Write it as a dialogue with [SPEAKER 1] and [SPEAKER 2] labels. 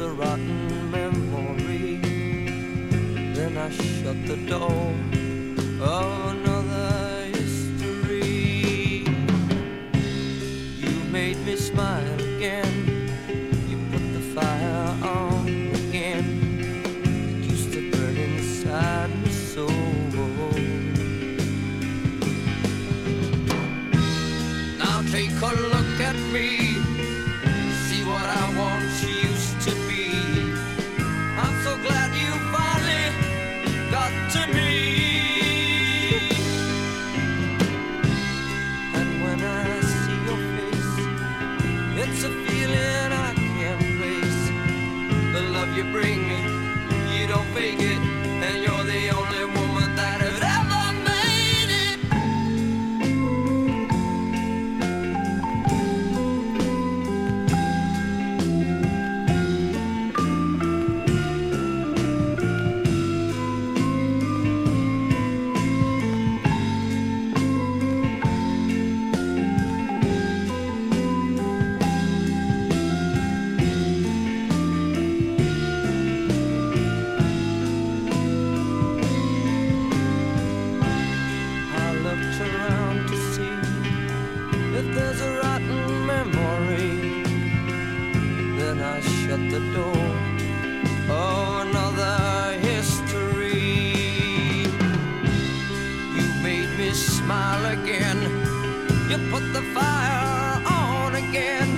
[SPEAKER 1] a rotten memory, then I shut the door of another history. You made me smile again. You put the fire on again. It used to burn inside my soul. Now take a look at me. You bring me, you don't fake it, again. You put the fire on again.